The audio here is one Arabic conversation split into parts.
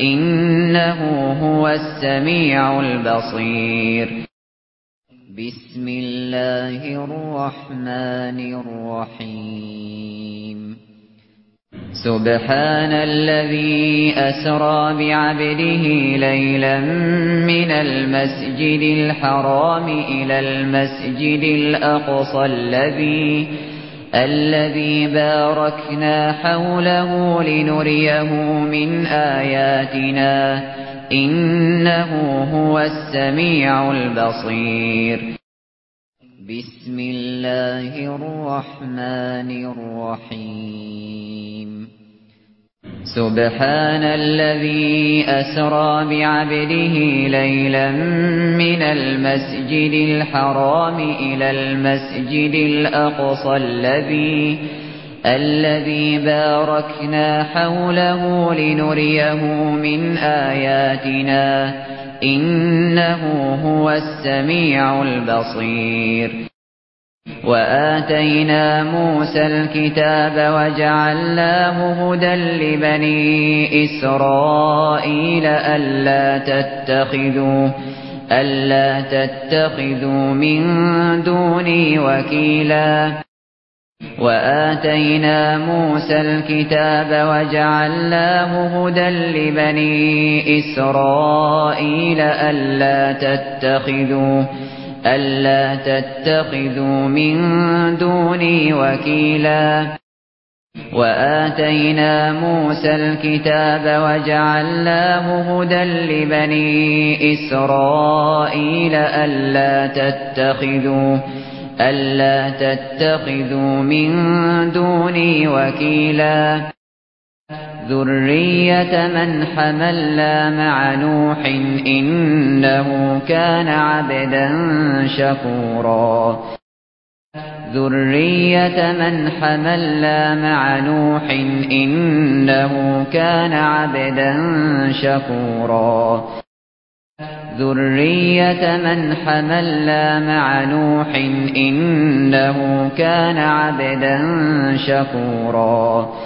إنه هو السميع البصير. بسم الله الرحمن الرحيم. سبحان الذي أسرى بعبده ليلا من المسجد الحرام إلى المسجد الأقصى الذي الذي باركنا حوله لنريه من آياتنا إنه هو السميع البصير. بسم الله الرحمن الرحيم. سبحان الذي أسرى بعبده ليلا من المسجد الحرام إلى المسجد الأقصى الذي الذي باركنا حوله لنريه من آياتنا إنه هو السميع البصير وآتينا موسى الكتاب وجعلناه هدى لبني إسرائيل ألا تتخذوا ألا تتخذوا من دوني وكيلا. وآتينا موسى الكتاب وجعلناه هدى لبني إسرائيل ألا تتخذوا ألا تتخذوا من دوني وكيلا وآتينا موسى الكتاب وجعلناه هدى لبني إسرائيل ألا تتخذوا ألا تتخذوا من دوني وكيلا ذرية من حَمَلَ مع نوح إنه كان عبدا شكورا. ذرية من حَمَلَ مع نوح إنه كان عبدا شكورا. ذرية من حَمَلَ مع نوح إنه كان عبدا شكورا.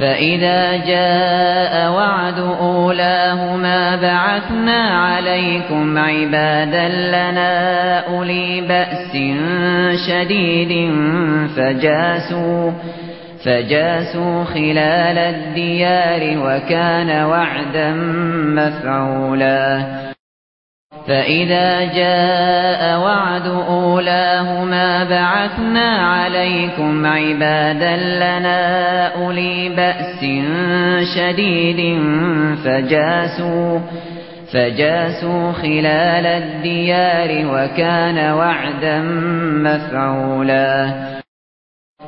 فإذا جاء وعد أولاهما بعثنا عليكم عبادا لنا أولي بأس شديد فجاسوا فجاسوا خلال الديار وكان وعدا مفعولا فإذا جاء وعد أولاهما بعثنا عليكم عبادا لنا أولي بأس شديد فجاسوا فجاسوا خلال الديار وكان وعدا مفعولا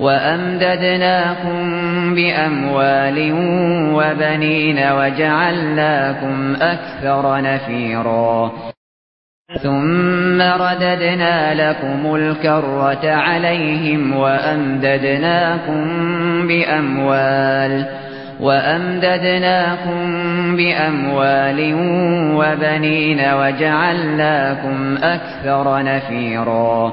وأمددناكم بأموال وبنين وجعلناكم أكثر نفيرا ثم رددنا لكم الكرة عليهم وأمددناكم بأموال وأمددناكم بأموال وبنين وجعلناكم أكثر نفيرا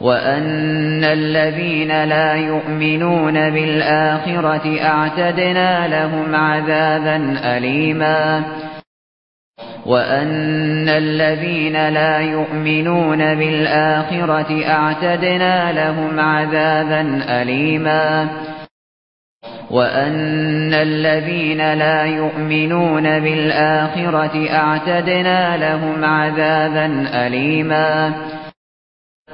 وأن الذين لا يؤمنون بالآخرة أعتدنا لهم عذابا أليما وأن الذين لا يؤمنون بالآخرة أعتدنا لهم عذابا أليما وأن الذين لا يؤمنون بالآخرة أعتدنا لهم عذابا أليما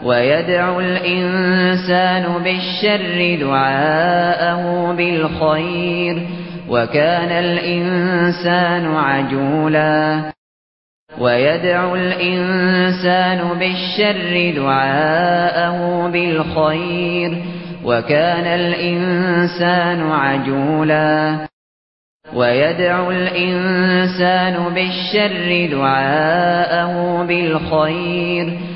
وَيَدْعُ الإنسان بالشر دعاءه بالخير وكان الإنسان عجولا. وَيَدْعُ الإنسان بالشر دعاءه بالخير وكان الإنسان عجولا. وَيَدْعُ الإنسان بالشر دعاءه بالخير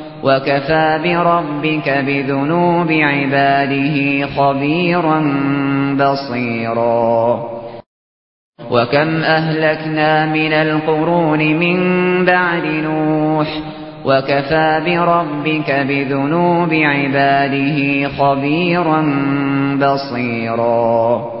وكفى بربك بذنوب عباده خبيرا بصيرا وكم أهلكنا من القرون من بعد نوح وكفى بربك بذنوب عباده خبيرا بصيرا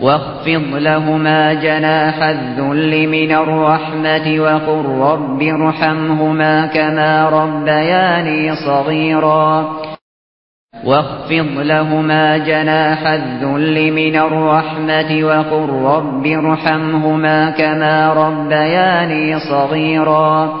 واخفض لهما جناح الذل من الرحمة وقل رب ارحمهما كما ربياني صغيرا. واخفض لهما جناح الذل من الرحمة وقل رب ارحمهما كما ربياني صغيرا.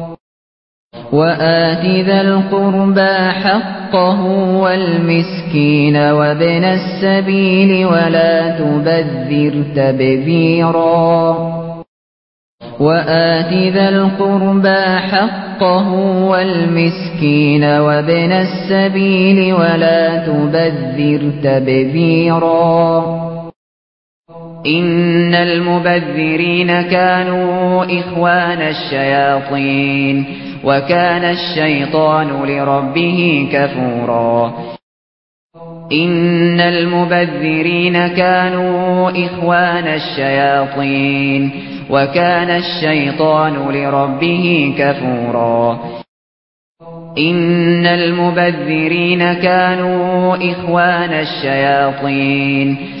وآت ذا القربى حقه والمسكين وابن السبيل ولا تبذر تبذيرا. وآت ذا القربى حقه والمسكين وابن السبيل ولا تبذر تبذيرا. إن المبذرين كانوا إخوان الشياطين وكان الشيطان لربه كفورا. إن المبذرين كانوا إخوان الشياطين وكان الشيطان لربه كفورا. إن المبذرين كانوا إخوان الشياطين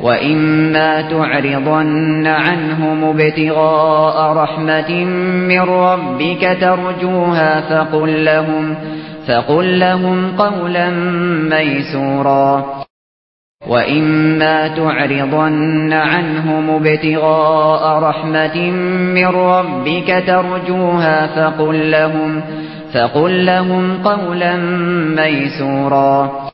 وَإِمَّا تُعْرِضَنَّ عَنْهُمْ بِتِغَاءَ رَحْمَةٍ مِّن رَّبِّكَ تَرْجُوهَا فَقُل لَّهُمْ فَقُل لَّهُمْ قَوْلًا مَّيْسُورًا. وَإِمَّا تُعْرِضَنَّ عَنْهُمْ بِتِغَاءَ رَحْمَةٍ مِّن رَّبِّكَ تَرْجُوهَا فَقُل لَّهُمْ فَقُل لَّهُمْ قَوْلًا مَّيْسُورًا.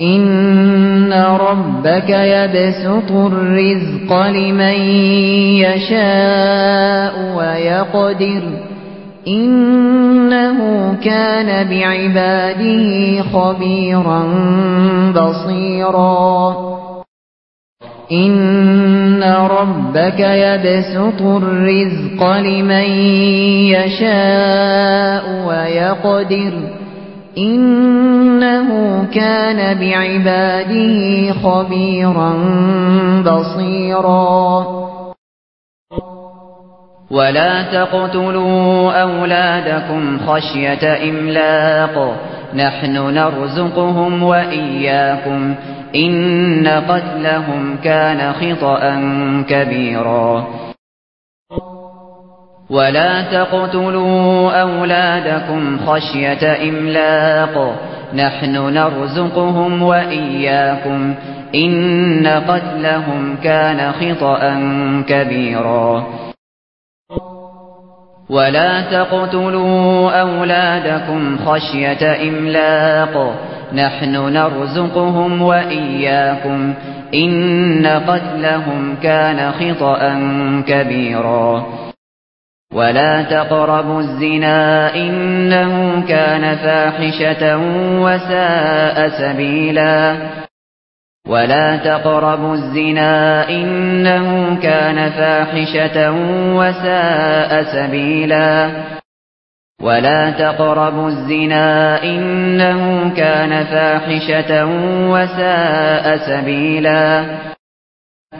إن ربك يبسط الرزق لمن يشاء ويقدر إنه كان بعباده خبيرا بصيرا إن ربك يبسط الرزق لمن يشاء ويقدر إنه كان بعباده خبيرا بصيرا. ولا تقتلوا أولادكم خشية إملاق. نحن نرزقهم وإياكم. إن قتلهم كان خطأا كبيرا. ولا تقتلوا أولادكم خشية إملاق نحن نرزقهم وإياكم إن قتلهم كان خطأا كبيرا. ولا تقتلوا أولادكم خشية إملاق نحن نرزقهم وإياكم إن قتلهم كان خطأا كبيرا. ولا تقربوا الزنا إنه كان فاحشة وساء سبيلا ولا تقربوا الزنا إنه كان فاحشة وساء سبيلا ولا تقربوا الزنا إنه كان فاحشة وساء سبيلا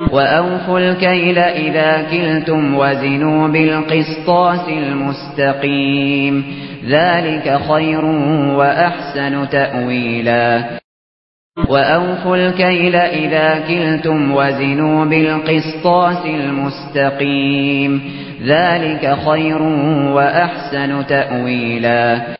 وأوفوا الكيل إذا كلتم وزنوا بالقسطاس المستقيم ذلك خير وأحسن تأويلا وأوفوا الكيل إذا كلتم وزنوا بالقسطاس المستقيم ذلك خير وأحسن تأويلا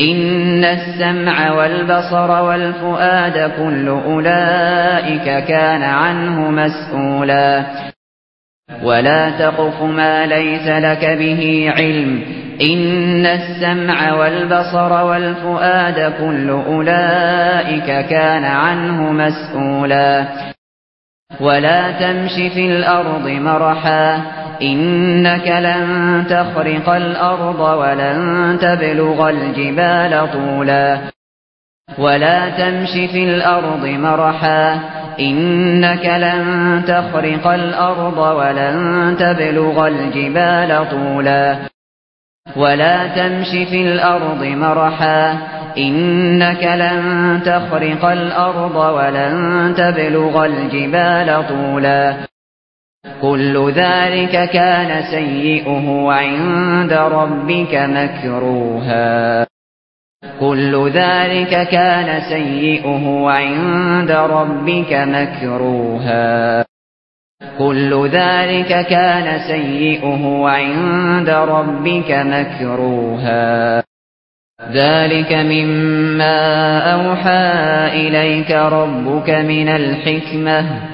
إن السمع والبصر والفؤاد كل أولئك كان عنه مسؤولا ولا تقف ما ليس لك به علم. إن السمع والبصر والفؤاد كل أولئك كان عنه مسؤولا ولا تمشي في الأرض مرحا. إنك لن تخرق الأرض ولن تبلغ الجبال طولا ولا تمشي في الأرض مرحا إنك لن تخرق الأرض ولن تبلغ الجبال طولا ولا تمشي في الأرض مرحا إنك لن تخرق الأرض ولن تبلغ الجبال طولا كل ذلك كان سيئه عند ربك مكروها. كل ذلك كان سيئه عند ربك مكروها. كل ذلك كان سيئه عند ربك مكروها. ذلك مما أوحى إليك ربك من الحكمة.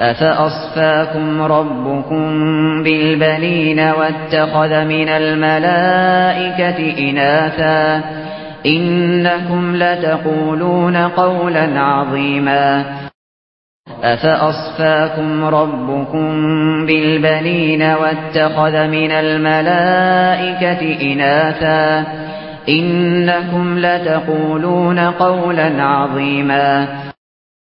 أفأصفاكم ربكم بالبنين واتخذ من الملائكة إناثا إنكم لتقولون قولا عظيما أفأصفاكم ربكم بالبنين واتخذ من الملائكة إناثا إنكم لتقولون قولا عظيما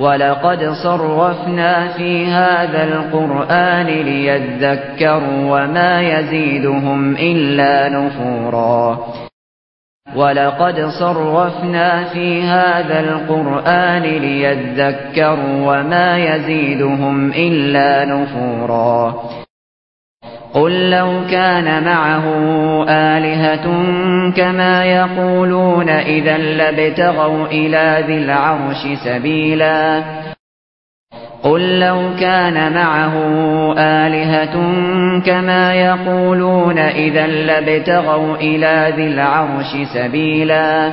ولقد صرفنا في هذا القرآن ليذكروا وما يزيدهم إلا نفورا. ولقد صرفنا في هذا القرآن ليذكروا وما يزيدهم إلا نفورا. قل لو كان معه آلهة كما يقولون إذا لبتغوا إلى ذي العرش سبيلا. قل لو كان معه آلهة كما يقولون إذا لبتغوا إلى ذي العرش سبيلا.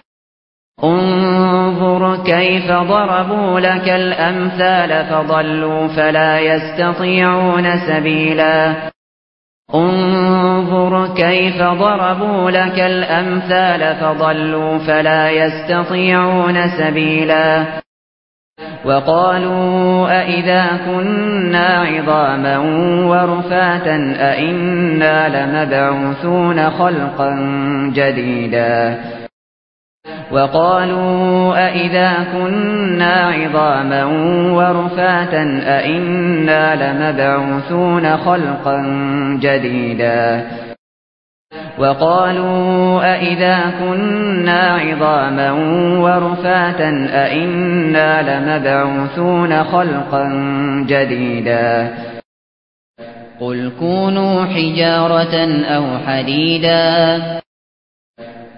انظر كيف ضربوا لك الأمثال فضلوا فلا يستطيعون سبيلا. انظر كيف ضربوا لك الأمثال فضلوا فلا يستطيعون سبيلا. وقالوا اذا كنا عظاما ورفاتا أنا لمبعوثون خلقا جديدا. وقالوا أئذا كنا عظاما ورفاتا أئنا لمبعوثون خلقا جديدا وقالوا أئذا كنا عظاما ورفاتا أئنا لمبعوثون خلقا جديدا قل كونوا حجارة أو حديدا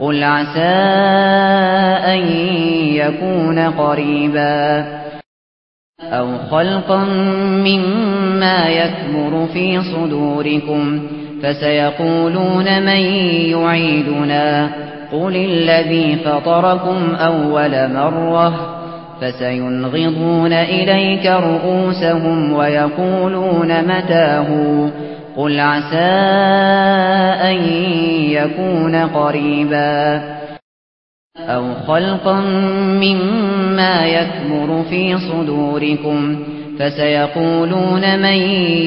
قل عسى أن يكون قريبا أو خلقا مما يكبر في صدوركم فسيقولون من يعيدنا قل الذي فطركم أول مرة فسينغضون إليك رؤوسهم ويقولون متاهوا قل عسى أن يكون قريبا أو خلقا مما يكبر في صدوركم فسيقولون من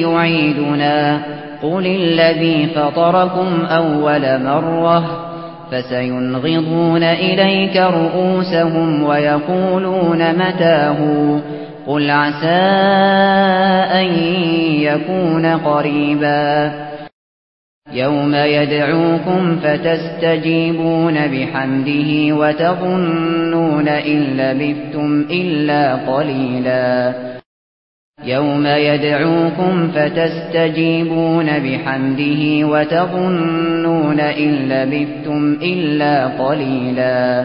يعيدنا قل الذي فطركم أول مرة فسينغضون إليك رؤوسهم ويقولون متاهوا قل عسى أن يكون قريبا يوم يدعوكم فتستجيبون بحمده وتظنون إن لبثتم إلا قليلا يوم يدعوكم فتستجيبون بحمده وتظنون إن لبثتم إلا قليلا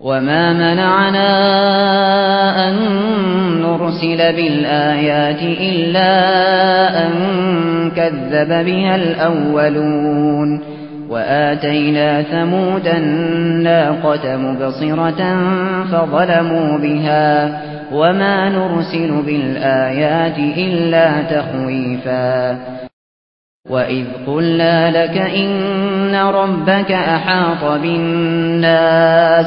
وما منعنا أن نرسل بالآيات إلا أن كذب بها الأولون وآتينا ثمود الناقة مبصرة فظلموا بها وما نرسل بالآيات إلا تخويفا وَإِذْ قُلْنَا لَكَ إِنَّ رَبَّكَ أَحَاطَ بِالنَّاسِ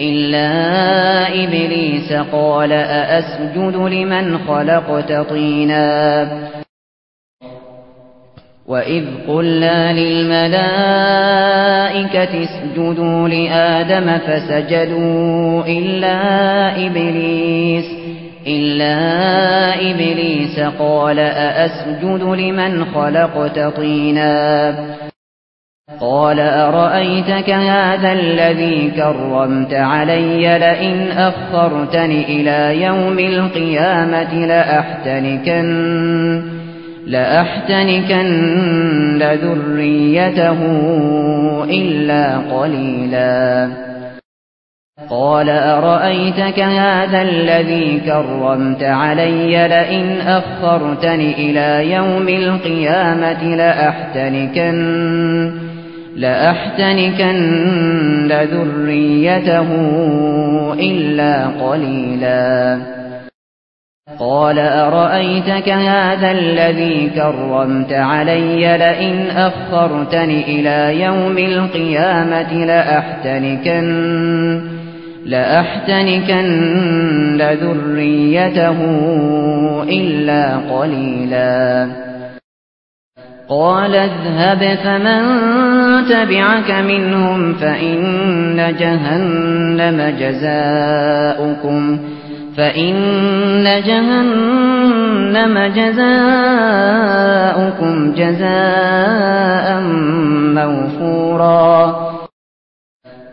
إلا إبليس قال أأسجد لمن خلقت طينا. وإذ قلنا للملائكة اسجدوا لآدم فسجدوا إلا إبليس. إلا إبليس قال أأسجد لمن خلقت طينا. قال أرأيتك هذا الذي كرمت علي لئن أخرتني إلى يوم القيامة لأحتنكن, لأحتنكن لذريته إلا قليلاً. قال أرأيتك هذا الذي كرمت علي لئن أخرتني إلى يوم القيامة لأحتنكن, لأحتنكن لذريته إلا قليلا. قال أرأيتك هذا الذي كرمت علي لئن أخرتني إلى يوم القيامة لأحتنكن لأحتنكن ذريته إلا قليلا. قال اذهب فمن تبعك منهم فإن جهنم جزاؤكم فإن جهنم جزاؤكم جزاء موفورا.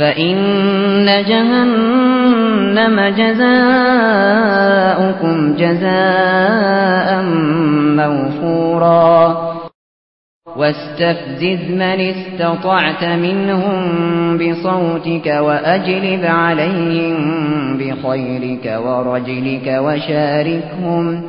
فإن جهنم جزاؤكم جزاء موفورا واستفزز من استطعت منهم بصوتك وأجلب عليهم بخيرك ورجلك وشاركهم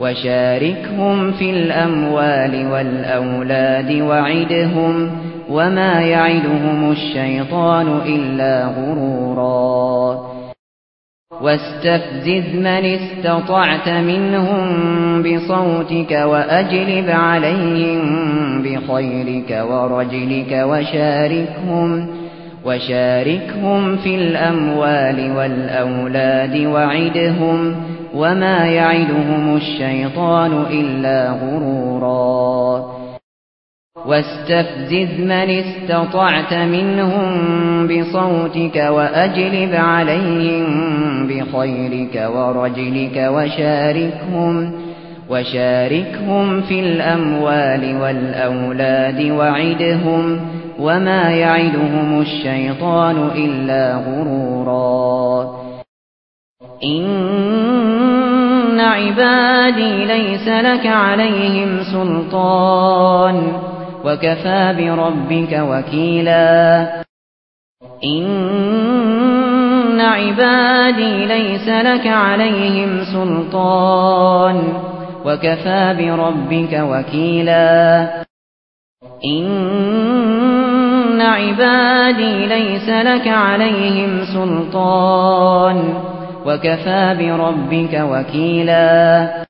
وشاركهم في الأموال والأولاد وعدهم وعدهم وما يعدهم الشيطان إلا غرورا. واستفزز من استطعت منهم بصوتك وأجلب عليهم بخيرك ورجلك وشاركهم وشاركهم في الأموال والأولاد وعدهم وما يعدهم الشيطان إلا غرورا. واستفزز من استطعت منهم بصوتك وأجلب عليهم بخيرك ورجلك وشاركهم وشاركهم في الأموال والأولاد وعدهم وما يعدهم الشيطان إلا غرورا. إن عبادي ليس لك عليهم سلطان. وكفى بربك وكيلا. إن عبادي ليس لك عليهم سلطان. وكفى بربك وكيلا. إن عبادي ليس لك عليهم سلطان. وكفى بربك وكيلا.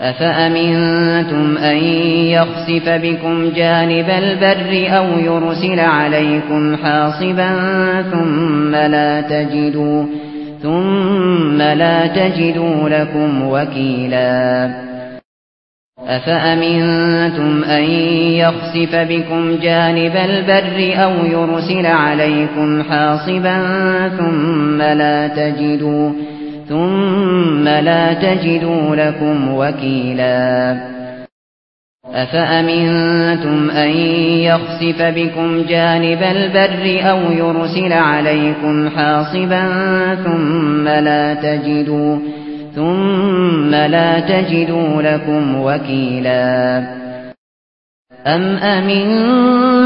أفأمنتم أن يخسف بكم جانب البر أو يرسل عليكم حاصبا ثم لا تجدوا ثم لا تجدوا لكم وكيلا. أفأمنتم أن يخسف بكم جانب البر أو يرسل عليكم حاصبا ثم لا تجدوا لكم وكيلا ثم لا تجدوا لكم وكيلا أفأمنتم أن يخسف بكم جانب البر أو يرسل عليكم حاصبا ثم لا تجدوا ثم لا تجدوا لكم وكيلا أم أمنتم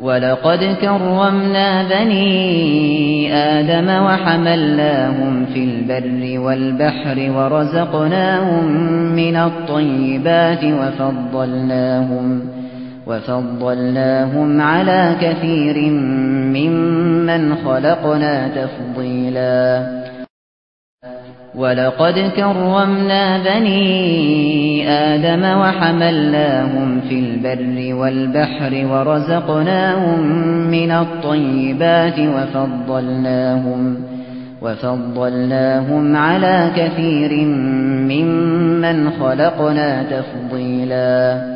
ولقد كرمنا بني آدم وحملناهم في البر والبحر ورزقناهم من الطيبات وفضلناهم وفضلناهم على كثير ممن خلقنا تفضيلاً ولقد كرمنا بني آدم وحملناهم في البر والبحر ورزقناهم من الطيبات وفضلناهم وفضلناهم على كثير ممن خلقنا تفضيلاً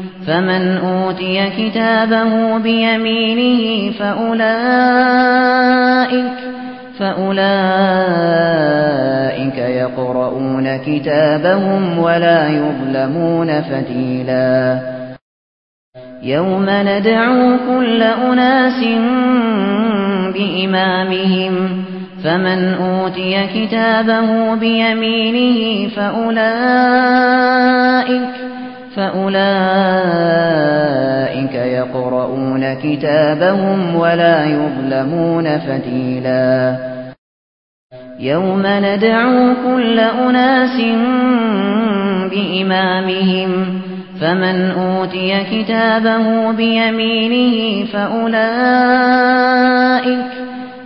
فمن أوتي كتابه بيمينه فأولئك فأولئك يقرؤون كتابهم ولا يظلمون فتيلا. يوم ندعو كل أناس بإمامهم فمن أوتي كتابه بيمينه فأولئك فأولئك يقرؤون كتابهم ولا يظلمون فتيلا. يوم ندعو كل أناس بإمامهم فمن أوتي كتابه بيمينه فأولئك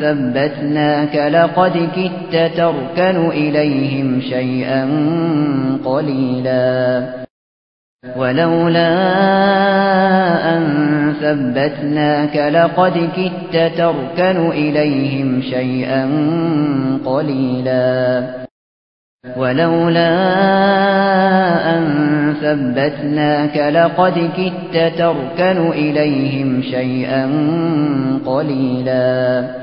ثبتناك لقد كدت تركن إليهم شيئا قليلا ولولا أن ثبتناك لقد كدت تركن إليهم شيئا قليلا ولولا أن ثبتناك لقد كدت تركن إليهم شيئا قليلا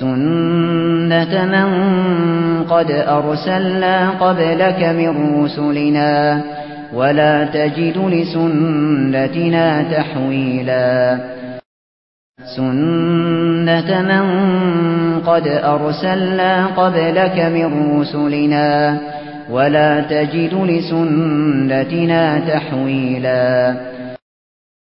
سنة من قد أرسلنا قبلك من رسلنا ولا تجد لسنتنا تحويلا سنة من قد أرسلنا قبلك من رسلنا ولا تجد لسنتنا تحويلا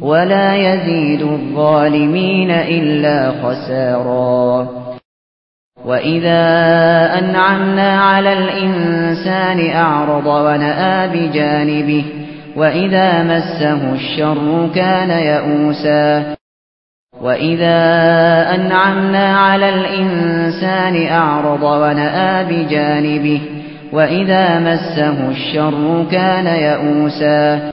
ولا يزيد الظالمين إلا خسارا. وإذا أنعمنا على الإنسان أعرض ونآ بجانبه وإذا مسه الشر كان يئوسا. وإذا أنعمنا على الإنسان أعرض ونآ بجانبه وإذا مسه الشر كان يئوسا.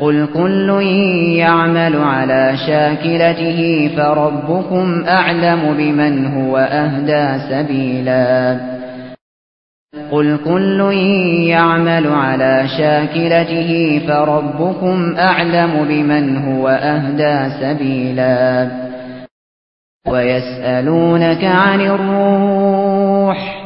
قل كل يعمل على شاكلته فربكم أعلم بمن هو أهدى سبيلا. قل كل يعمل على شاكلته فربكم أعلم بمن هو أهدى سبيلا. ويسألونك عن الروح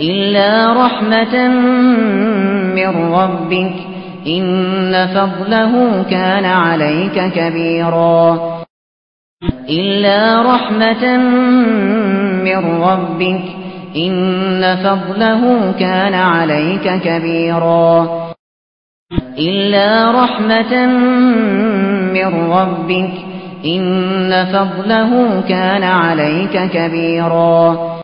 إلا رحمة من ربك إن فضله كان عليك كبيرا. إلا رحمة من ربك إن فضله كان عليك كبيرا. إلا رحمة من ربك إن فضله كان عليك كبيرا.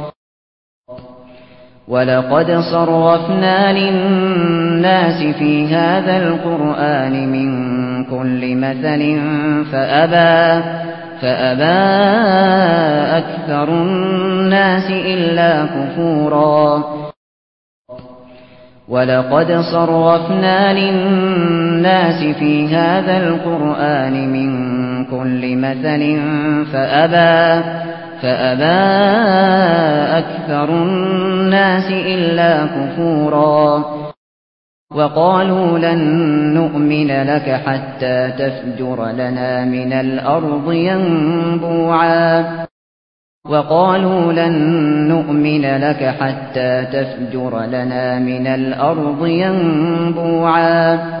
ولقد صرفنا للناس في هذا القرآن من كل مثل فأبى, فأبى أكثر الناس إلا كفورا. ولقد صرفنا للناس في هذا القرآن من كل مثل فأبى أكثر فأبى أكثر الناس إلا كفورا وقالوا لن نؤمن لك حتى تفجر لنا من الأرض ينبوعا وقالوا لن نؤمن لك حتى تفجر لنا من الأرض ينبوعا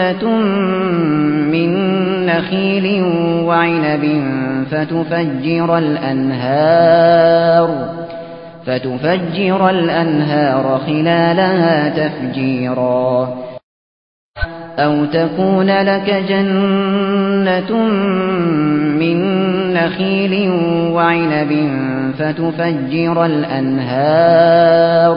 جنة من نخيل وعنب فتفجر الأنهار فتفجر الأنهار خلالها تفجيرا. أو تكون لك جنة من نخيل وعنب فتفجر الأنهار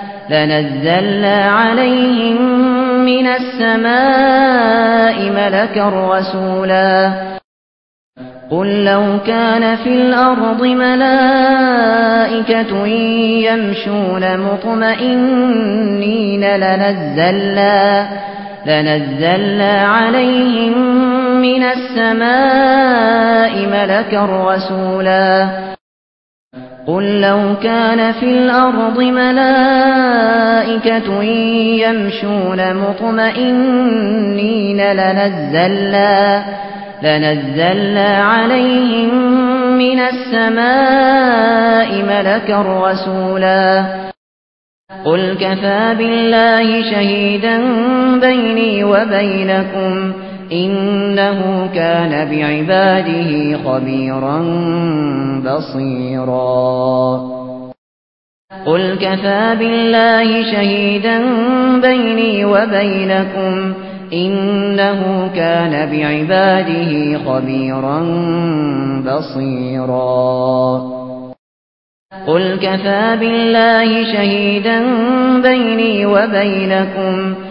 لنزلنا عليهم من السماء ملكا رسولا قل لو كان في الأرض ملائكة يمشون مطمئنين لنزلنا, لنزلنا عليهم من السماء ملكا رسولا قل لو كان في الأرض ملائكة يمشون مطمئنين لنزلنا, لنزلنا عليهم من السماء ملكا رسولا قل كفى بالله شهيدا بيني وبينكم إنه كان بعباده خبيرا بصيرا. قل كفى بالله شهيدا بيني وبينكم. إنه كان بعباده خبيرا بصيرا. قل كفى بالله شهيدا بيني وبينكم. إنه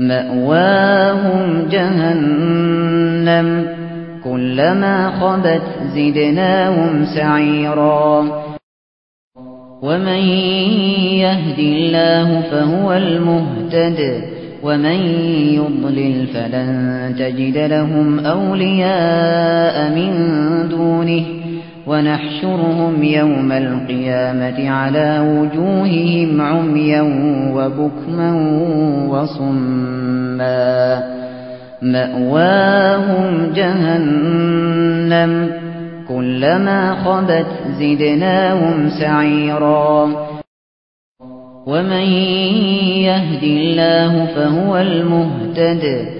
مأواهم جهنم كلما خبت زدناهم سعيرا. ومن يهد الله فهو المهتد ومن يضلل فلن تجد لهم أولياء من دونه. ونحشرهم يوم القيامة على وجوههم عميا وبكما وصما. مأواهم جهنم. كلما خبت زدناهم سعيرا. ومن يهدي الله فهو المهتد.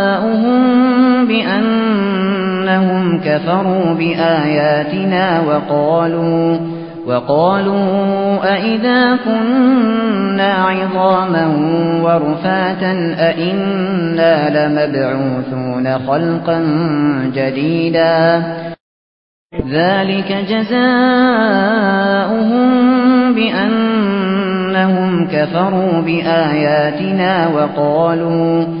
جَزَاؤُهُمْ بأنهم كفروا بآياتنا وقالوا وقالوا أئذا كنا عظاما ورفاتا أئنا لمبعوثون خلقا جديدا ذلك جزاؤهم بأنهم كفروا بآياتنا وقالوا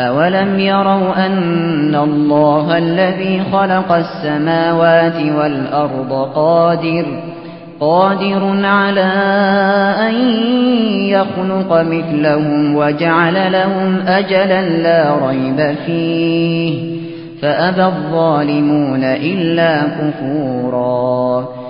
أولم يروا أن الله الذي خلق السماوات والأرض قادر قادر على أن يخلق مثلهم وجعل لهم أجلا لا ريب فيه فأبى الظالمون إلا كفوراً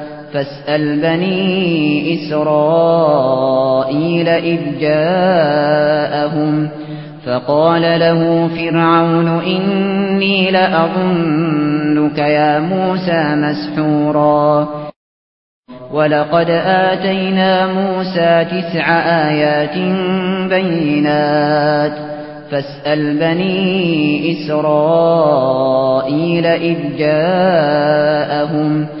فاسأل بني إسرائيل إذ جاءهم فقال له فرعون إني لأظنك يا موسى مسحورا ولقد آتينا موسى تسع آيات بينات فاسأل بني إسرائيل إذ جاءهم فقال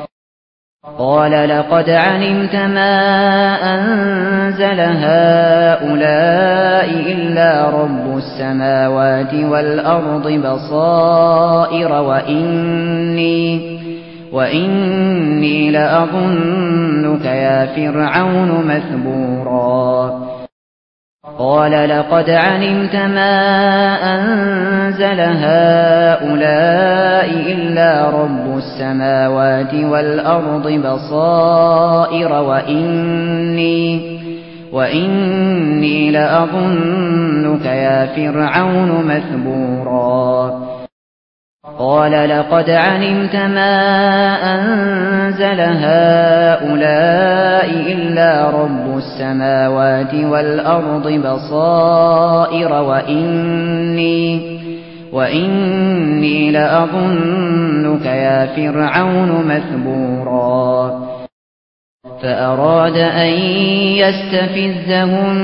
قال لقد علمت ما أنزل هؤلاء إلا رب السماوات والأرض بصائر وإني, وإني لأظنك يا فرعون مثبوراً قال لقد علمت ما أنزل هؤلاء إلا رب السماوات والأرض بصائر وإني, وإني لأظنك يا فرعون مثبورا. قال لقد علمت ما أنزل هؤلاء إلا رب السماوات والأرض بصائر وإني, وإني لأظنك يا فرعون مثبورا. فأراد أن يستفزهم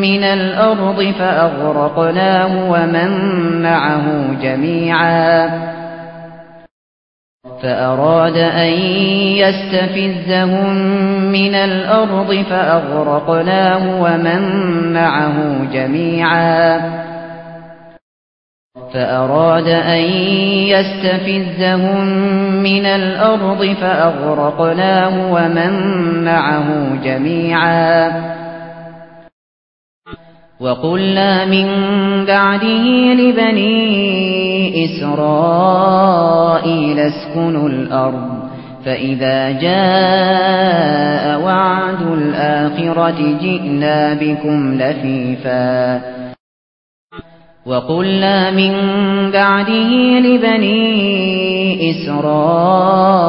من الأرض فأغرقناه ومن معه جميعا. فأراد أن يستفزهم من الأرض فأغرقناه ومن معه جميعا. فأراد أن يستفزهم من الأرض فأغرقناه ومن معه جميعا. وقلنا من بعده لبنيه إسرائيل اسكنوا الأرض فإذا جاء وعد الآخرة جئنا بكم لفيفا. وقلنا من بعده لبني إسرائيل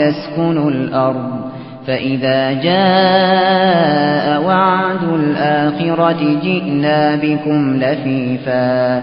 اسكنوا الأرض فإذا جاء وعد الآخرة جئنا بكم لفيفا.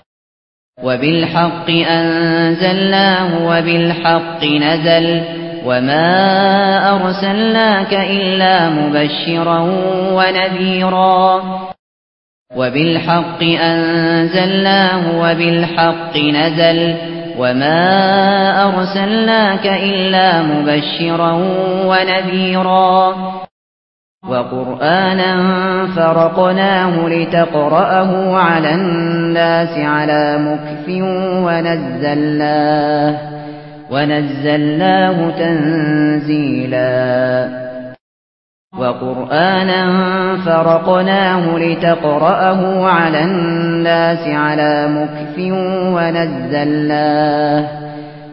وبالحق أنزلناه وبالحق نزل وما أرسلناك إلا مبشرا ونذيرا وبالحق أنزلناه وبالحق نزل وما أرسلناك إلا مبشرا ونذيرا وقرآنا فرقناه لتقرأه على الناس على مكف ونزلناه, ونزلناه تنزيلا وقرآنا فرقناه لتقرأه على الناس على مكف ونزلناه,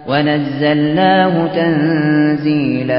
ونزلناه تنزيلا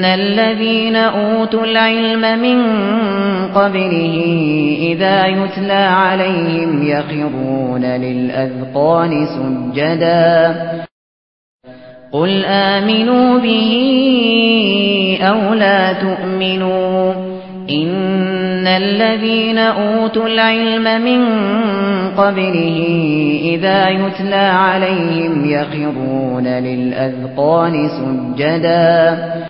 ان الذين اوتوا العلم من قبله اذا يتلى عليهم يخرون للاذقان سجدا قل امنوا به أو لا تؤمنوا ان الذين اوتوا العلم من قبله اذا يتلى عليهم يخرون للاذقان سجدا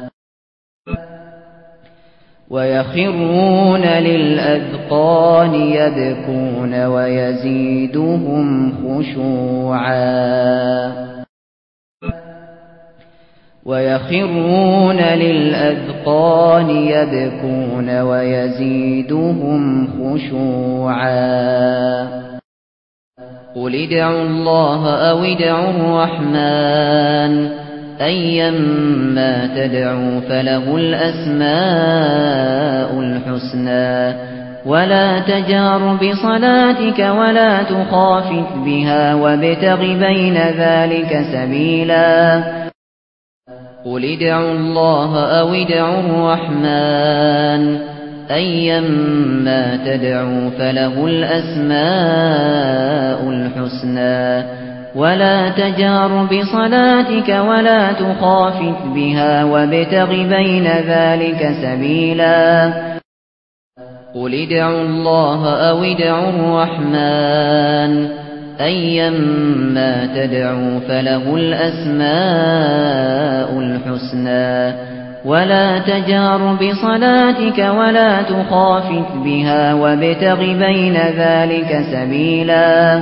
ويخرون للأذقان يبكون ويزيدهم خشوعا ويخرون للأذقان يبكون ويزيدهم خشوعا قل ادعوا الله أو ادعوا الرحمن أيما تدعوا فله الأسماء الحسنى ولا تجار بصلاتك ولا تخافت بها وابتغ بين ذلك سبيلا. قل ادعوا الله أو ادعوا الرحمن. أيما تدعوا فله الأسماء الحسنى. ولا تجار بصلاتك ولا تخافت بها وابتغ بين ذلك سبيلا. قل ادعوا الله أو ادعوا الرحمن. أيما تدعوا فله الأسماء الحسنى. ولا تجار بصلاتك ولا تخافت بها وابتغ بين ذلك سبيلا.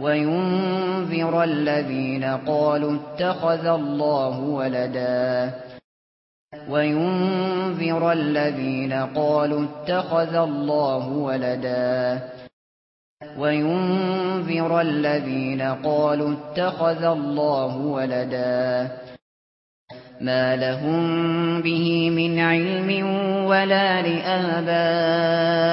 وينذر الذين قالوا اتخذ الله ولدا وينذر الذين قالوا اتخذ الله ولدا وينذر الذين قالوا اتخذ الله ولدا ما لهم به من علم ولا لآبائهم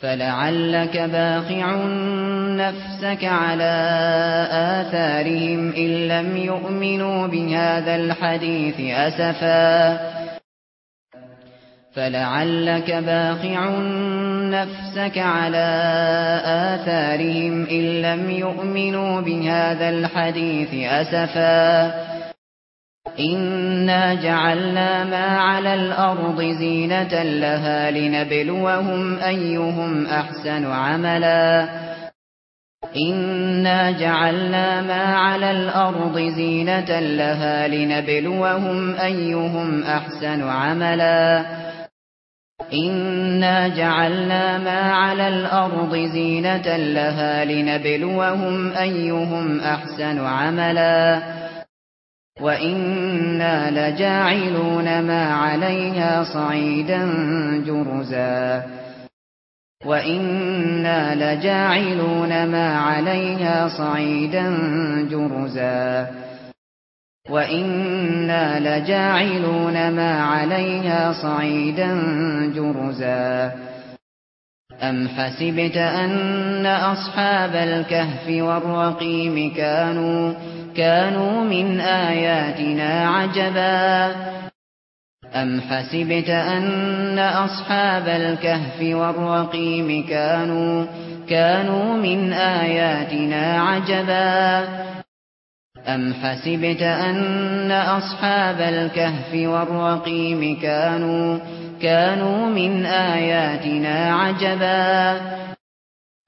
فَلَعَلَّكَ بَاخِعٌ نَّفْسَكَ عَلَى آثَارِهِمْ إِن لَّمْ يُؤْمِنُوا بِهَذَا الْحَدِيثِ أَسَفًا فَلَعَلَّكَ بَاخِعٌ نَّفْسَكَ عَلَى آثَارِهِمْ إِن لَّمْ يُؤْمِنُوا بِهَذَا الْحَدِيثِ أَسَفًا إنا جعلنا ما على الأرض زينة لها لنبلوهم أيهم أحسن عملا إنا جعلنا ما على الأرض زينة لها لنبلوهم أيهم أحسن عملا إنا جعلنا ما على الأرض زينة لها لنبلوهم أيهم أحسن عملا وَإِنَّا لَجَاعِلُونَ مَا عَلَيْهَا صَعِيدًا جُرُزًا وَإِنَّا لَجَاعِلُونَ مَا عَلَيْهَا صَعِيدًا جُرُزًا وَإِنَّا لَجَاعِلُونَ مَا عَلَيْهَا صَعِيدًا جُرُزًا أَمْ حَسِبْتَ أَنَّ أَصْحَابَ الْكَهْفِ وَالرَّقِيمِ كَانُوا كانوا من آياتنا عجبا. أم حسبت أن أصحاب الكهف والرقيم كانوا كانوا من آياتنا عجبا. أم حسبت أن أصحاب الكهف والرقيم كانوا كانوا من آياتنا عجبا.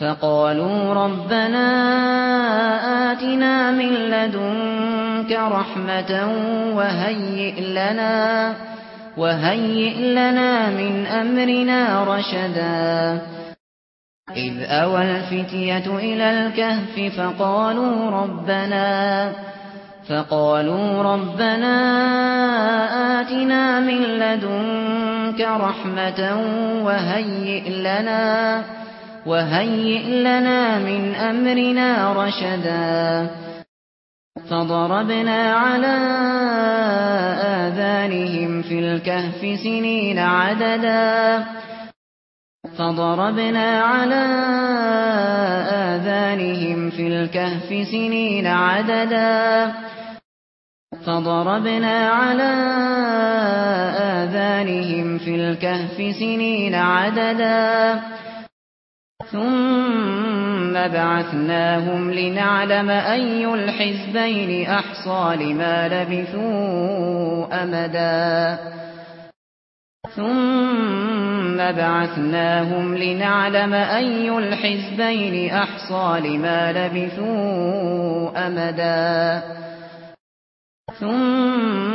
فقالوا ربنا آتنا من لدنك رحمة وهيئ لنا وهيئ لنا من أمرنا رشدا. إذ أوى الفتية إلى الكهف فقالوا ربنا فقالوا ربنا آتنا من لدنك رحمة وهيئ لنا. وهيئ لنا من أمرنا رشدا فضربنا على آذانهم في الكهف سنين عددا فضربنا على آذانهم في الكهف سنين عددا فضربنا على آذانهم في الكهف سنين عددا ثم بعثناهم لنعلم أي الحزبين أحصى لما لبثوا أمدا ثم بعثناهم لنعلم أي الحزبين أحصى لما لبثوا أمدا ثم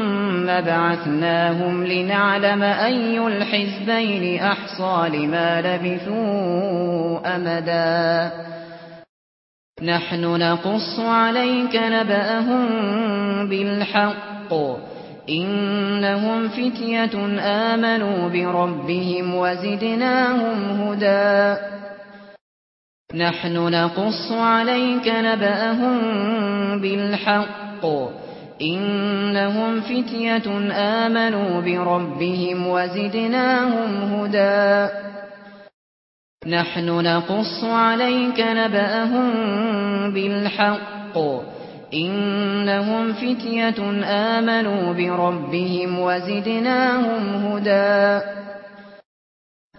ثُمَّ بَعَثْنَاهُمْ لنعلم أي الحزبين أحصى لما لبثوا أمدا. نحن نقص عليك نبأهم بالحق. إنهم فتية آمنوا بربهم وزدناهم هدى. نحن نقص عليك نبأهم بالحق. إنهم فتية آمنوا بربهم وزدناهم هدى. نحن نقص عليك نبأهم بالحق. إنهم فتية آمنوا بربهم وزدناهم هدى.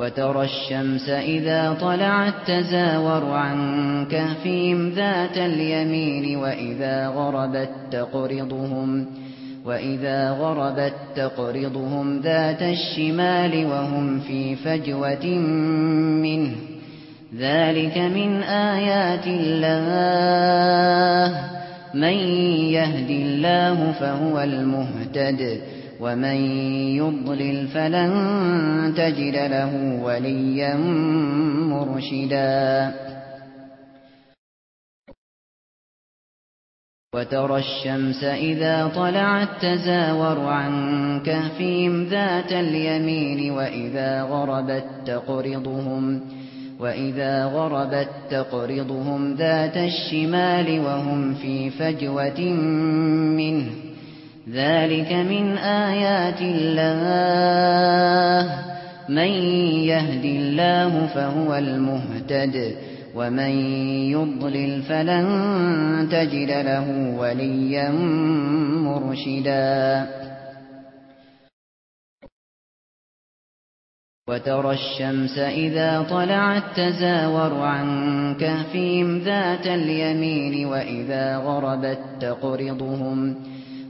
وترى الشمس إذا طلعت تزاور عن كهفهم ذات اليمين وإذا غربت تقرضهم وإذا غربت تقرضهم ذات الشمال وهم في فجوة منه ذلك من آيات الله. من يَهْدِ الله فهو المهتد. ومن يضلل فلن تجد له وليا مرشدا وترى الشمس إذا طلعت تزاور عن كهفهم ذات اليمين وإذا غربت تقرضهم وإذا غربت تقرضهم ذات الشمال وهم في فجوة منه ذلك من آيات الله من يهد الله فهو المهتد ومن يضلل فلن تجد له وليا مرشدا وترى الشمس إذا طلعت تزاور عن كهفهم ذات اليمين وإذا غربت تقرضهم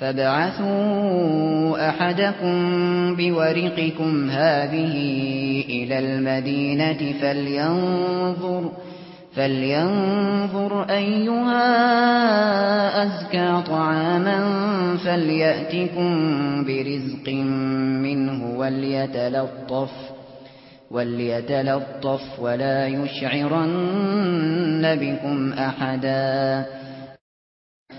فابعثوا أحدكم بورقكم هذه إلى المدينة فلينظر فلينظر أيها أزكى طعاما فليأتكم برزق منه وليتلطف وليتلطف ولا يشعرن بكم أحداً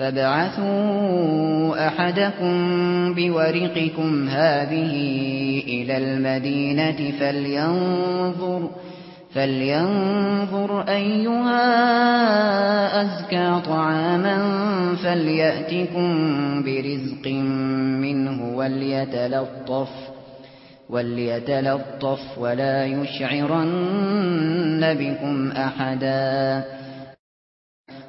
فابعثوا أحدكم بورقكم هذه إلى المدينة فلينظر فلينظر أيها أزكى طعاما فليأتكم برزق منه وليتلطف وليتلطف ولا يشعرن بكم أحداً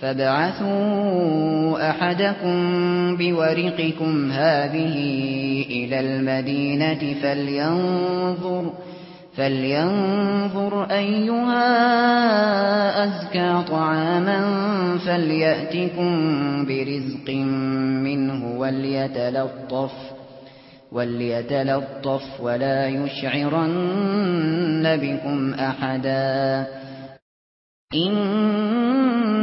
فابعثوا أحدكم بورقكم هذه إلى المدينة فلينظر فلينظر أيها أزكى طعاما فليأتكم برزق منه وليتلطف وليتلطف ولا يشعرن بكم أحدا إن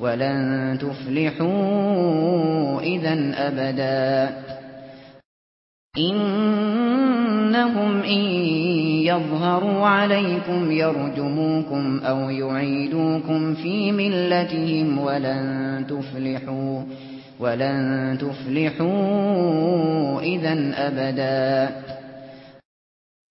ولن تفلحوا اذا أبدا. إنهم إن يظهروا عليكم يرجموكم أو يعيدوكم في ملتهم ولن تفلحوا ولن تفلحوا اذا أبدا.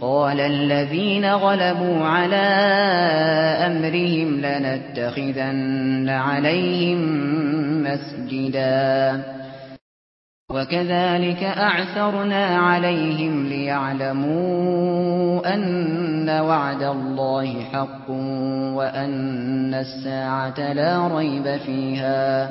قال الذين غلبوا على أمرهم لنتخذن عليهم مسجدا. وكذلك أعثرنا عليهم ليعلموا أن وعد الله حق وأن الساعة لا ريب فيها.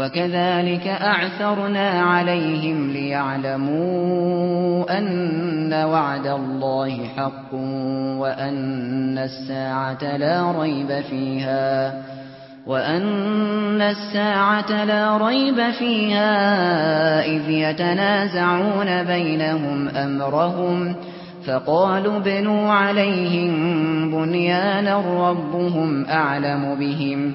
وكذلك أعثرنا عليهم ليعلموا أن وعد الله حق وأن الساعة لا ريب فيها وأن الساعة لا ريب فيها إذ يتنازعون بينهم أمرهم فقالوا بنو عليهم بنيانا ربهم أعلم بهم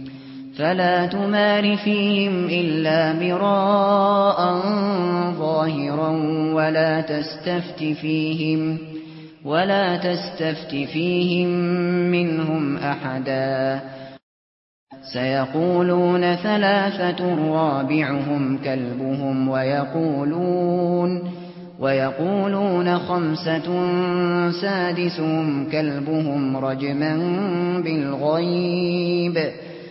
فلا تمار فيهم إلا مراء ظاهرا ولا تستفت فيهم ولا تستفت فيهم منهم أحدا سيقولون ثلاثة رابعهم كلبهم ويقولون ويقولون خمسة سادسهم كلبهم رجما بالغيب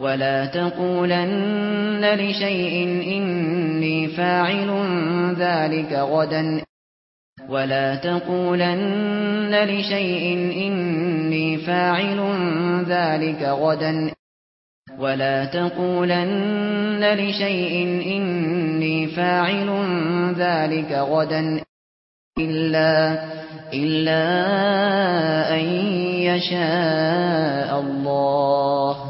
ولا تقولن لشيء اني فاعل ذلك غدا ولا تقولن لشيء اني فاعل ذلك غدا ولا تقولن لشيء اني فاعل ذلك غدا الا الا ان يشاء الله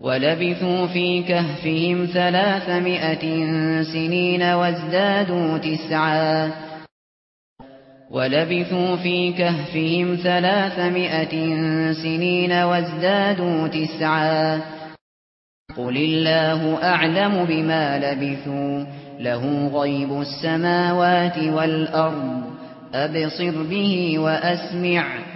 ولبثوا في كهفهم ثلاثمائة سنين وازدادوا تسعا. ولبثوا في كهفهم ثلاثمائة سنين وازدادوا تسعا. قل الله أعلم بما لبثوا له غيب السماوات والأرض أبصر به وأسمع.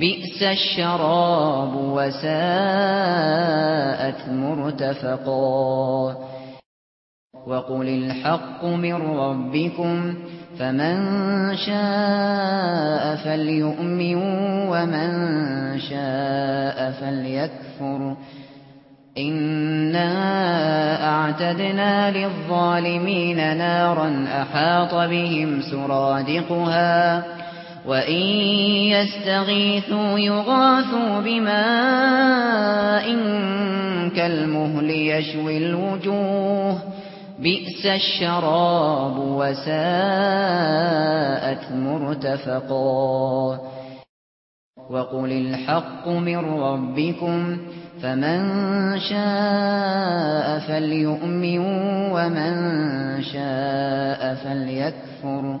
بئس الشراب وساءت مرتفقا. وقل الحق من ربكم فمن شاء فليؤمن ومن شاء فليكفر. إنا أعتدنا للظالمين نارا أحاط بهم سرادقها. وَإِن يَسْتَغِيثُوا يُغَاثُوا بِمَاءٍ كَالْمُهْلِ يَشْوِي الْوُجُوهَ بِئْسَ الشَّرَابُ وَسَاءَتْ مُرْتَفَقًا وَقُلِ الْحَقُّ مِنْ رَبِّكُمْ فَمَن شَاءَ فَلْيُؤْمِنْ وَمَن شَاءَ فَلْيَكْفُرْ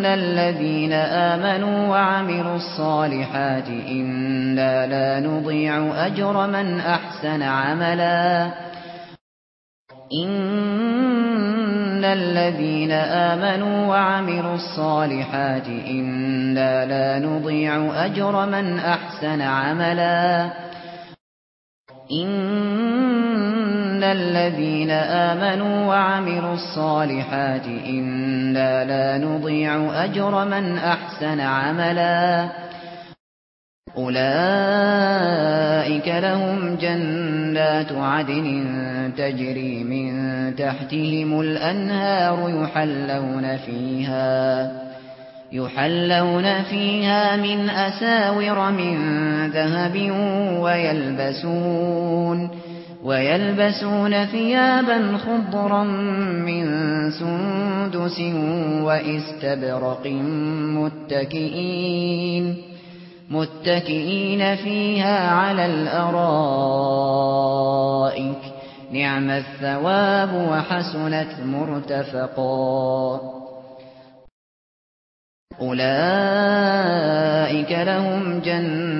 ان الذين امنوا وعملوا الصالحات إنا لا نضيع اجر من احسن عملا ان الذين امنوا وعملوا الصالحات إنا لا نضيع اجر من احسن عملا ان الذين امنوا وعملوا الصالحات إنا لا نضيع اجر من احسن عملا اولئك لهم جنات عدن تجري من تحتهم الانهار يحلون فيها يحلون فيها من اساور من ذهب ويلبسون ويلبسون ثيابا خضرا من سندس وإستبرق متكئين متكئين فيها على الأرائك نعم الثواب وحسنت مرتفقا أولئك لهم جنات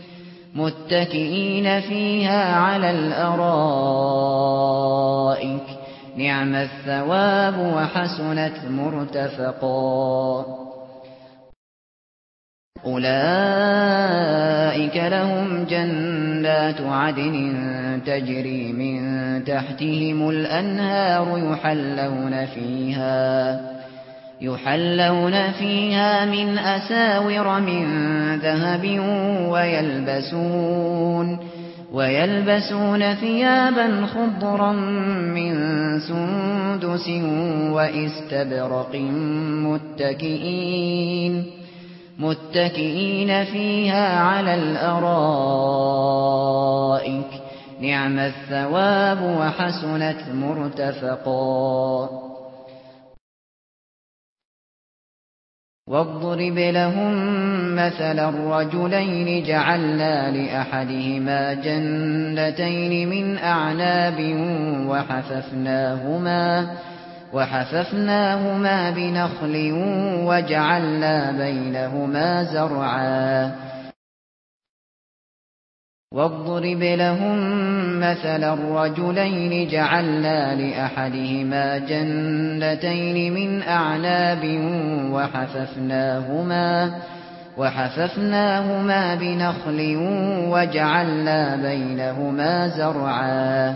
متكئين فيها على الأرائك. نعم الثواب وحسنت مرتفقا. أولئك لهم جنات عدن تجري من تحتهم الأنهار يحلون فيها. يحلون فيها من أساور من ذهب ويلبسون ويلبسون ثيابا خضرا من سندس وإستبرق متكئين متكئين فيها على الأرائك نعم الثواب وحسنت مرتفقا واضرب لهم مثلا رجلين جعلنا لأحدهما جنتين من أعناب وحففناهما وحففناهما بنخل وجعلنا بينهما زرعا واضرب لهم مثلا الرجلين جعلنا لأحدهما جنتين من أعناب وحففناهما وحففناهما بنخل وجعلنا بينهما زرعا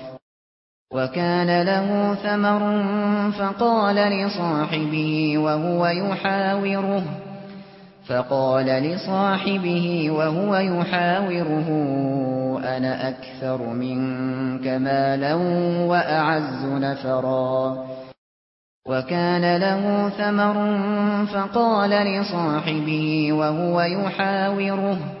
وكان له ثمر فقال لصاحبه وهو يحاوره فقال لصاحبه وهو يحاوره أنا أكثر منك مالا وأعز نفرا. وكان له ثمر فقال لصاحبه وهو يحاوره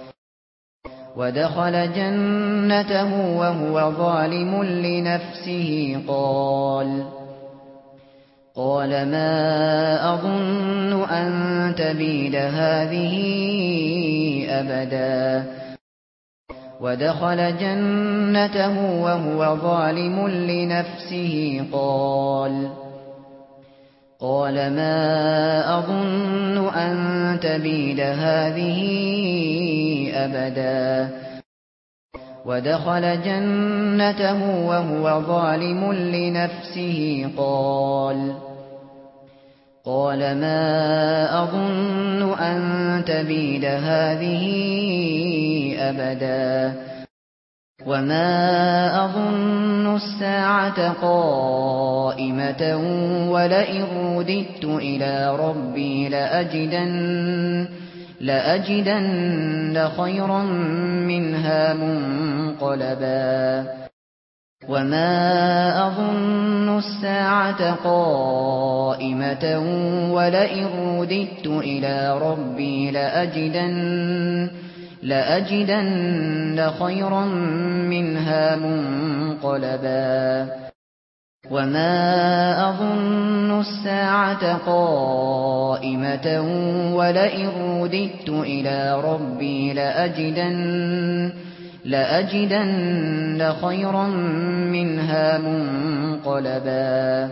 ودخل جنته وهو ظالم لنفسه. قال قال ما أظن أن تبيد هذه أبدا. ودخل جنته وهو ظالم لنفسه. قال قال ما أظن أن تبيد هذه أبدا. ودخل جنته وهو ظالم لنفسه. قال قال ما أظن أن تبيد هذه أبدا. وما أظن الساعة قائمة ولئن رددت إلى ربي لأجدن, لأجدن خيرا منها منقلبا وما أظن الساعة قائمة ولئن رددت إلى ربي لأجدن لأجدن خيرا منها منقلبا وما أظن الساعة قائمة ولئن رددت إلى ربي لأجدن لأجدن خيرا منها منقلبا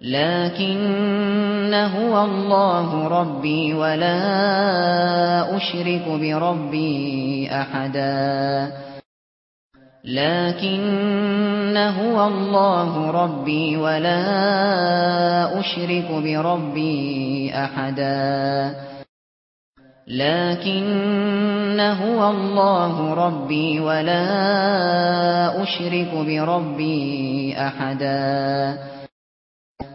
لكن هو الله ربي ولا أشرك بربي أحدا لكن هو الله ربي ولا أشرك بربي أحدا لكن هو الله ربي ولا أشرك بربي أحدا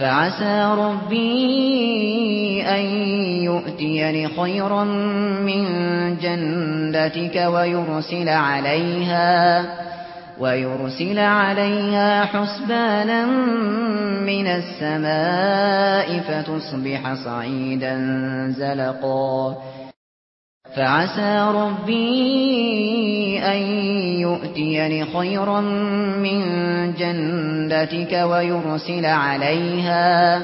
فعسى ربي أن يؤتيني خيرا من جندتك ويرسل عليها ويرسل عليها حسبانا من السماء فتصبح صعيدا زلقا فعسى ربي أن يؤتيني خيرا من جندتك جمرتك ويرسل عليها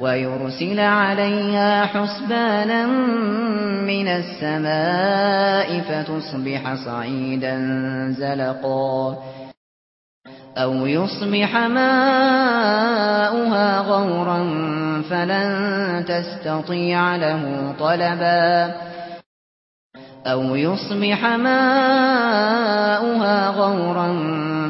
ويرسل عليها حسبانا من السماء فتصبح صعيدا زلقا أو يصبح ماؤها غورا فلن تستطيع له طلبا أو يصبح ماؤها غورا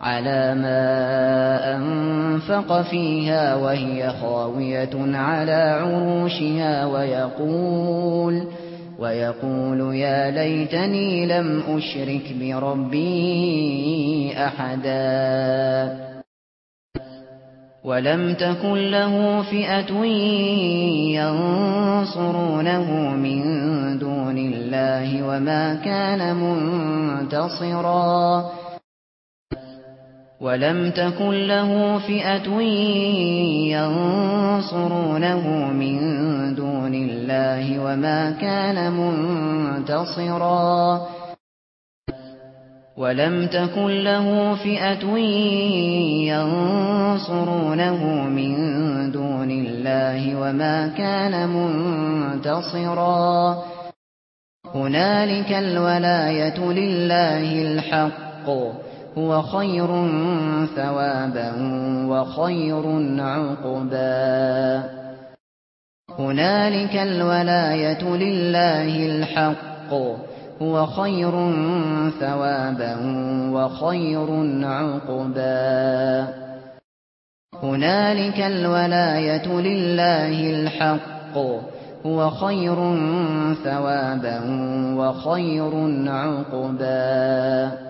على ما أنفق فيها وهي خاوية على عروشها ويقول ويقول يا ليتني لم أشرك بربي أحدا ولم تكن له فئة ينصرونه من دون الله وما كان منتصراً ولم تكن له فئة ينصرونه من دون الله وما كان منتصرا ولم تكن له فئة ينصرونه من دون الله وما كان منتصرا هنالك الولاية لله الحق هو خير ثوابا وخير عقبا. هنالك الولاية لله الحق. هو خير ثوابا وخير عقبا. هنالك الولاية لله الحق. هو خير ثوابا وخير عقبا.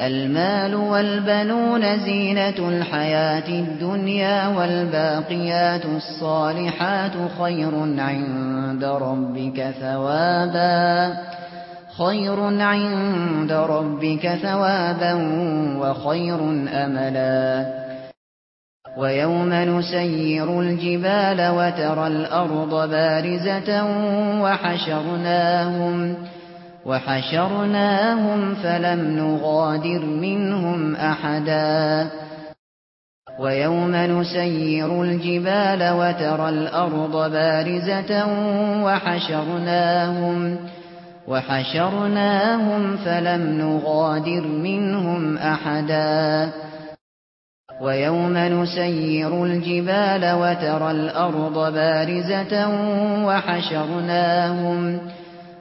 المال والبنون زينة الحياة الدنيا والباقيات الصالحات خير عند ربك ثوابا خير عند ربك ثوابا وخير املا ويوم نسير الجبال وترى الأرض بارزة وحشرناهم وحشرناهم وحشرناهم فلم نغادر منهم أحدا ويوم نسير الجبال وترى الأرض بارزة وحشرناهم وحشرناهم فلم نغادر منهم أحدا ويوم نسير الجبال وترى الأرض بارزة وحشرناهم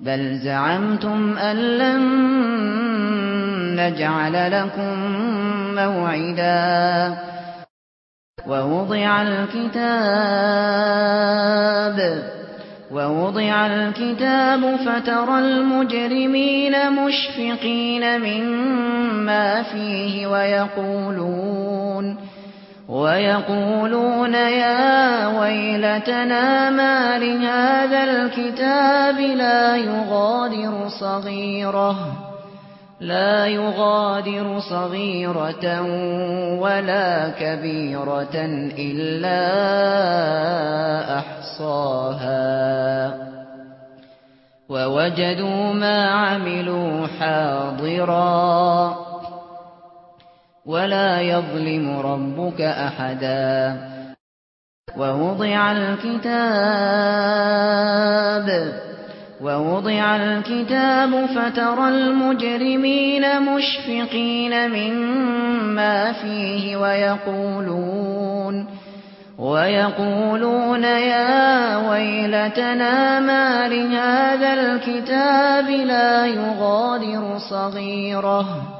بل زعمتم أن لن نجعل لكم موعدا. ووضع الكتاب ووضع الكتاب فترى المجرمين مشفقين مما فيه ويقولون. وَيَقُولُونَ يَا وَيْلَتَنَا مَا لِهَذَا الْكِتَابِ لَا يُغَادِرُ صَغِيرَةً لَا يُغَادِرُ صَغِيرَةً وَلَا كَبِيرَةً إِلَّا أَحْصَاهَا وَوَجَدُوا مَا عَمِلُوا حَاضِرًا ولا يظلم ربك أحدا. ووضع الكتاب ووضع الكتاب فترى المجرمين مشفقين مما فيه ويقولون ويقولون يا ويلتنا ما لهذا الكتاب لا يغادر صغيره.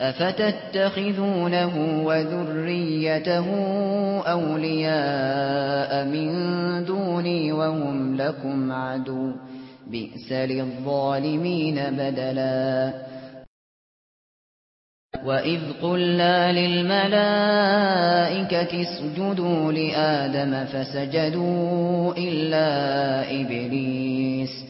أفتتخذونه وذريته أولياء من دوني وهم لكم عدو بئس للظالمين بدلا وإذ قلنا للملائكة اسجدوا لآدم فسجدوا إلا إبليس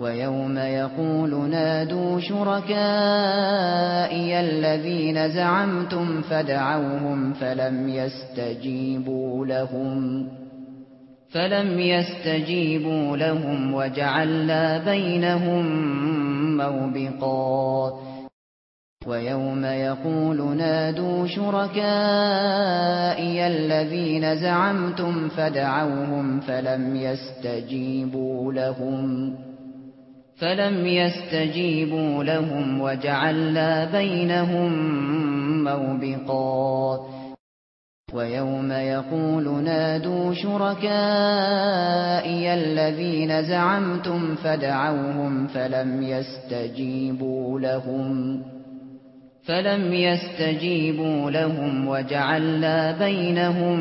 وَيَوْمَ يَقُولُ نَادُوا شُرَكَائِيَ الَّذِينَ زَعَمْتُمْ فَدَعَوْهُمْ فَلَمْ يَسْتَجِيبُوا لَهُمْ فَلَمْ يَسْتَجِيبُوا لَهُمْ وَجَعَلْنَا بَيْنَهُم مَّوْبِقًا وَيَوْمَ يَقُولُ نَادُوا شُرَكَائِيَ الَّذِينَ زَعَمْتُمْ فَدَعَوْهُمْ فَلَمْ يَسْتَجِيبُوا لَهُمْ فلم يستجيبوا لهم وجعلنا بينهم موبقا ويوم يقول نادوا شركائي الذين زعمتم فدعوهم فلم يستجيبوا لهم فلم يستجيبوا لهم وجعلنا بينهم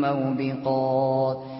موبقا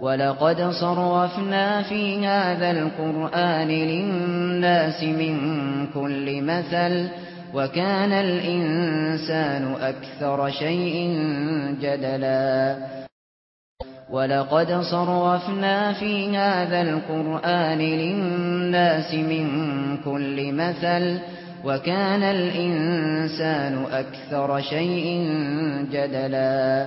ولقد صرفنا في هذا القرآن للناس من كل مثل وكان الإنسان أكثر شيء جدلا ولقد صرفنا في هذا القرآن للناس من كل مثل وكان الإنسان أكثر شيء جدلا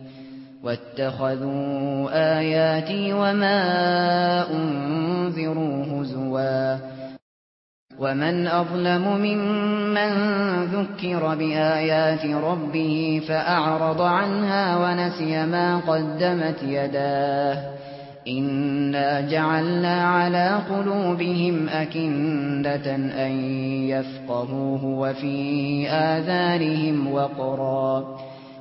واتخذوا آياتي وما أنذروا هزوا ومن أظلم ممن ذكر بآيات ربه فأعرض عنها ونسي ما قدمت يداه إنا جعلنا على قلوبهم أكندة أن يفقهوه وفي آذانهم وقرا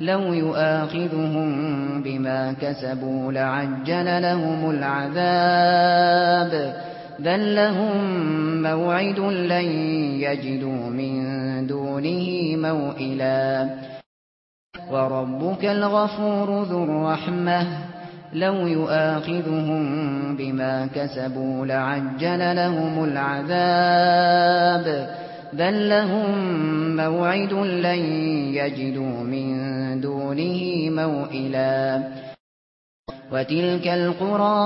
لو يؤاخذهم بما كسبوا لعجل لهم العذاب. بل لهم موعد لن يجدوا من دونه موئلا. وربك الغفور ذو الرحمة. لو يؤاخذهم بما كسبوا لعجل لهم العذاب. بل لهم موعد لن يجدوا من دونه موئلا وتلك القرى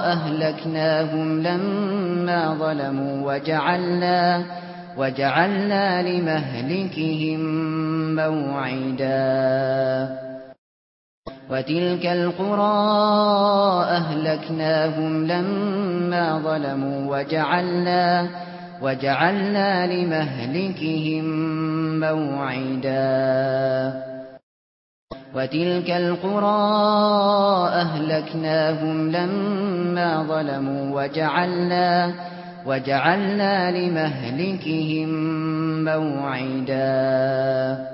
أهلكناهم لما ظلموا وجعلنا وجعلنا لمهلكهم موعدا وتلك القرى أهلكناهم لما ظلموا وجعلنا وَجَعَلْنَا لِمَهْلِكِهِمْ مَوْعِدًا. وَتِلْكَ الْقُرَى أَهْلَكْنَاهُمْ لَمَّا ظَلَمُوا وَجَعَلْنَا وَجَعَلْنَا لِمَهْلِكِهِمْ مَوْعِدًا.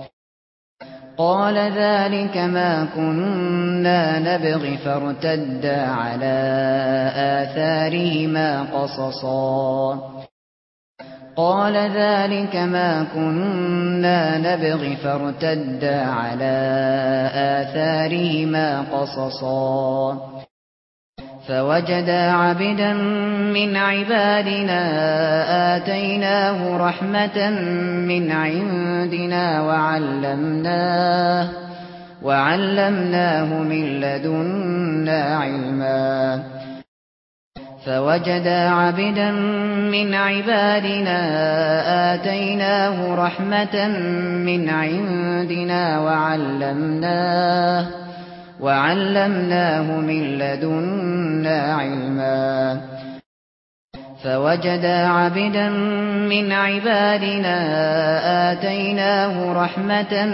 قال ذلك ما كنا نبغ فارتدى على آثارهما قصصا. قال ذلك ما كنا نبغ فارتدى على آثارهما قصصا. فوجدا عبدا من عبادنا آتيناه رحمة من عندنا وعلمناه وعلمناه من لدنا علما. فوجدا عبدا من عبادنا آتيناه رحمة من عندنا وعلمناه وعلمناه من لدنا علما فوجد عبدا من عبادنا آتيناه رحمة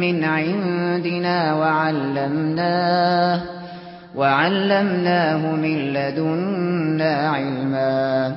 من عندنا وعلمناه وعلمناه من لدنا علما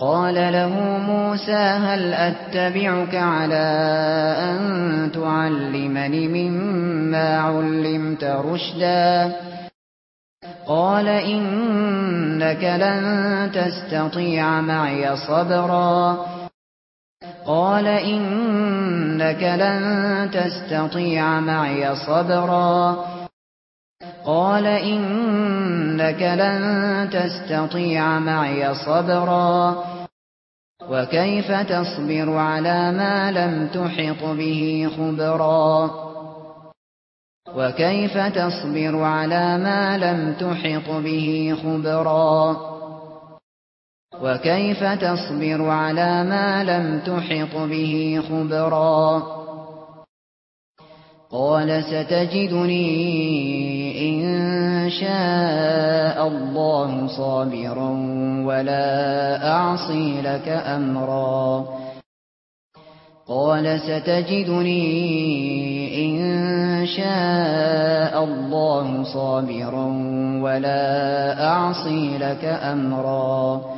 قال له موسى هل أتبعك على أن تعلمني مما علمت رشدا؟ قال إنك لن تستطيع معي صبرا. قال إنك لن تستطيع معي صبرا. قال إنك لن تستطيع معي صبرا وكيف تصبر على ما لم تحط به خبرا وكيف تصبر على ما لم تحط به خبرا وكيف تصبر على ما لم تحط به خبرا قال ستجدني إن شاء الله صابرا ولا أعصي لك أمرا. قال ستجدني إن شاء الله صابرا ولا أعصي لك أمرا.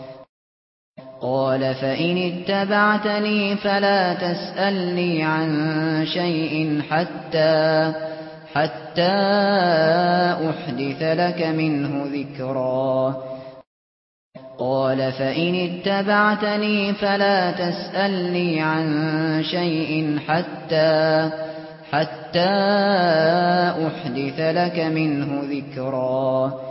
قال فإن اتبعتني فلا تسألني عن شيء حتى حتى أحدث لك منه ذكرا. قال فإن اتبعتني فلا تسألني عن شيء حتى حتى أحدث لك منه ذكرا.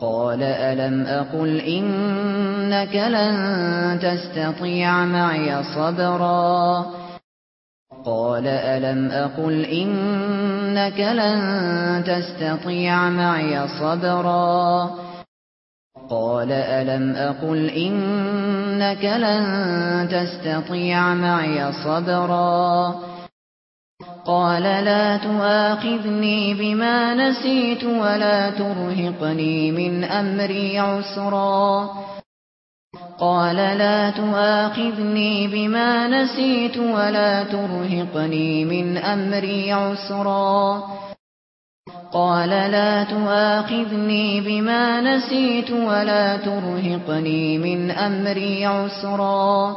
قال ألم أقل إنك لن تستطيع معي صبرا؟ قال ألم أقل إنك لن تستطيع معي صبرا؟ قال ألم أقل إنك لن تستطيع معي صبرا؟ قال لا تؤاخذني بما نسيت ولا ترهقني من أمري عسرا. قال لا تؤاخذني بما نسيت ولا ترهقني من أمري عسرا. قال لا تؤاخذني بما نسيت ولا ترهقني من أمري عسرا.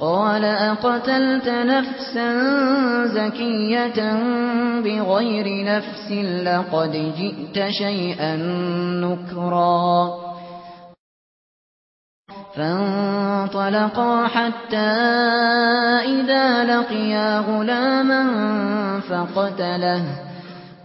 قال أقتلت نفسا زكية بغير نفس لقد جئت شيئا نكرا. فانطلقا حتى إذا لقيا غلاما فقتله.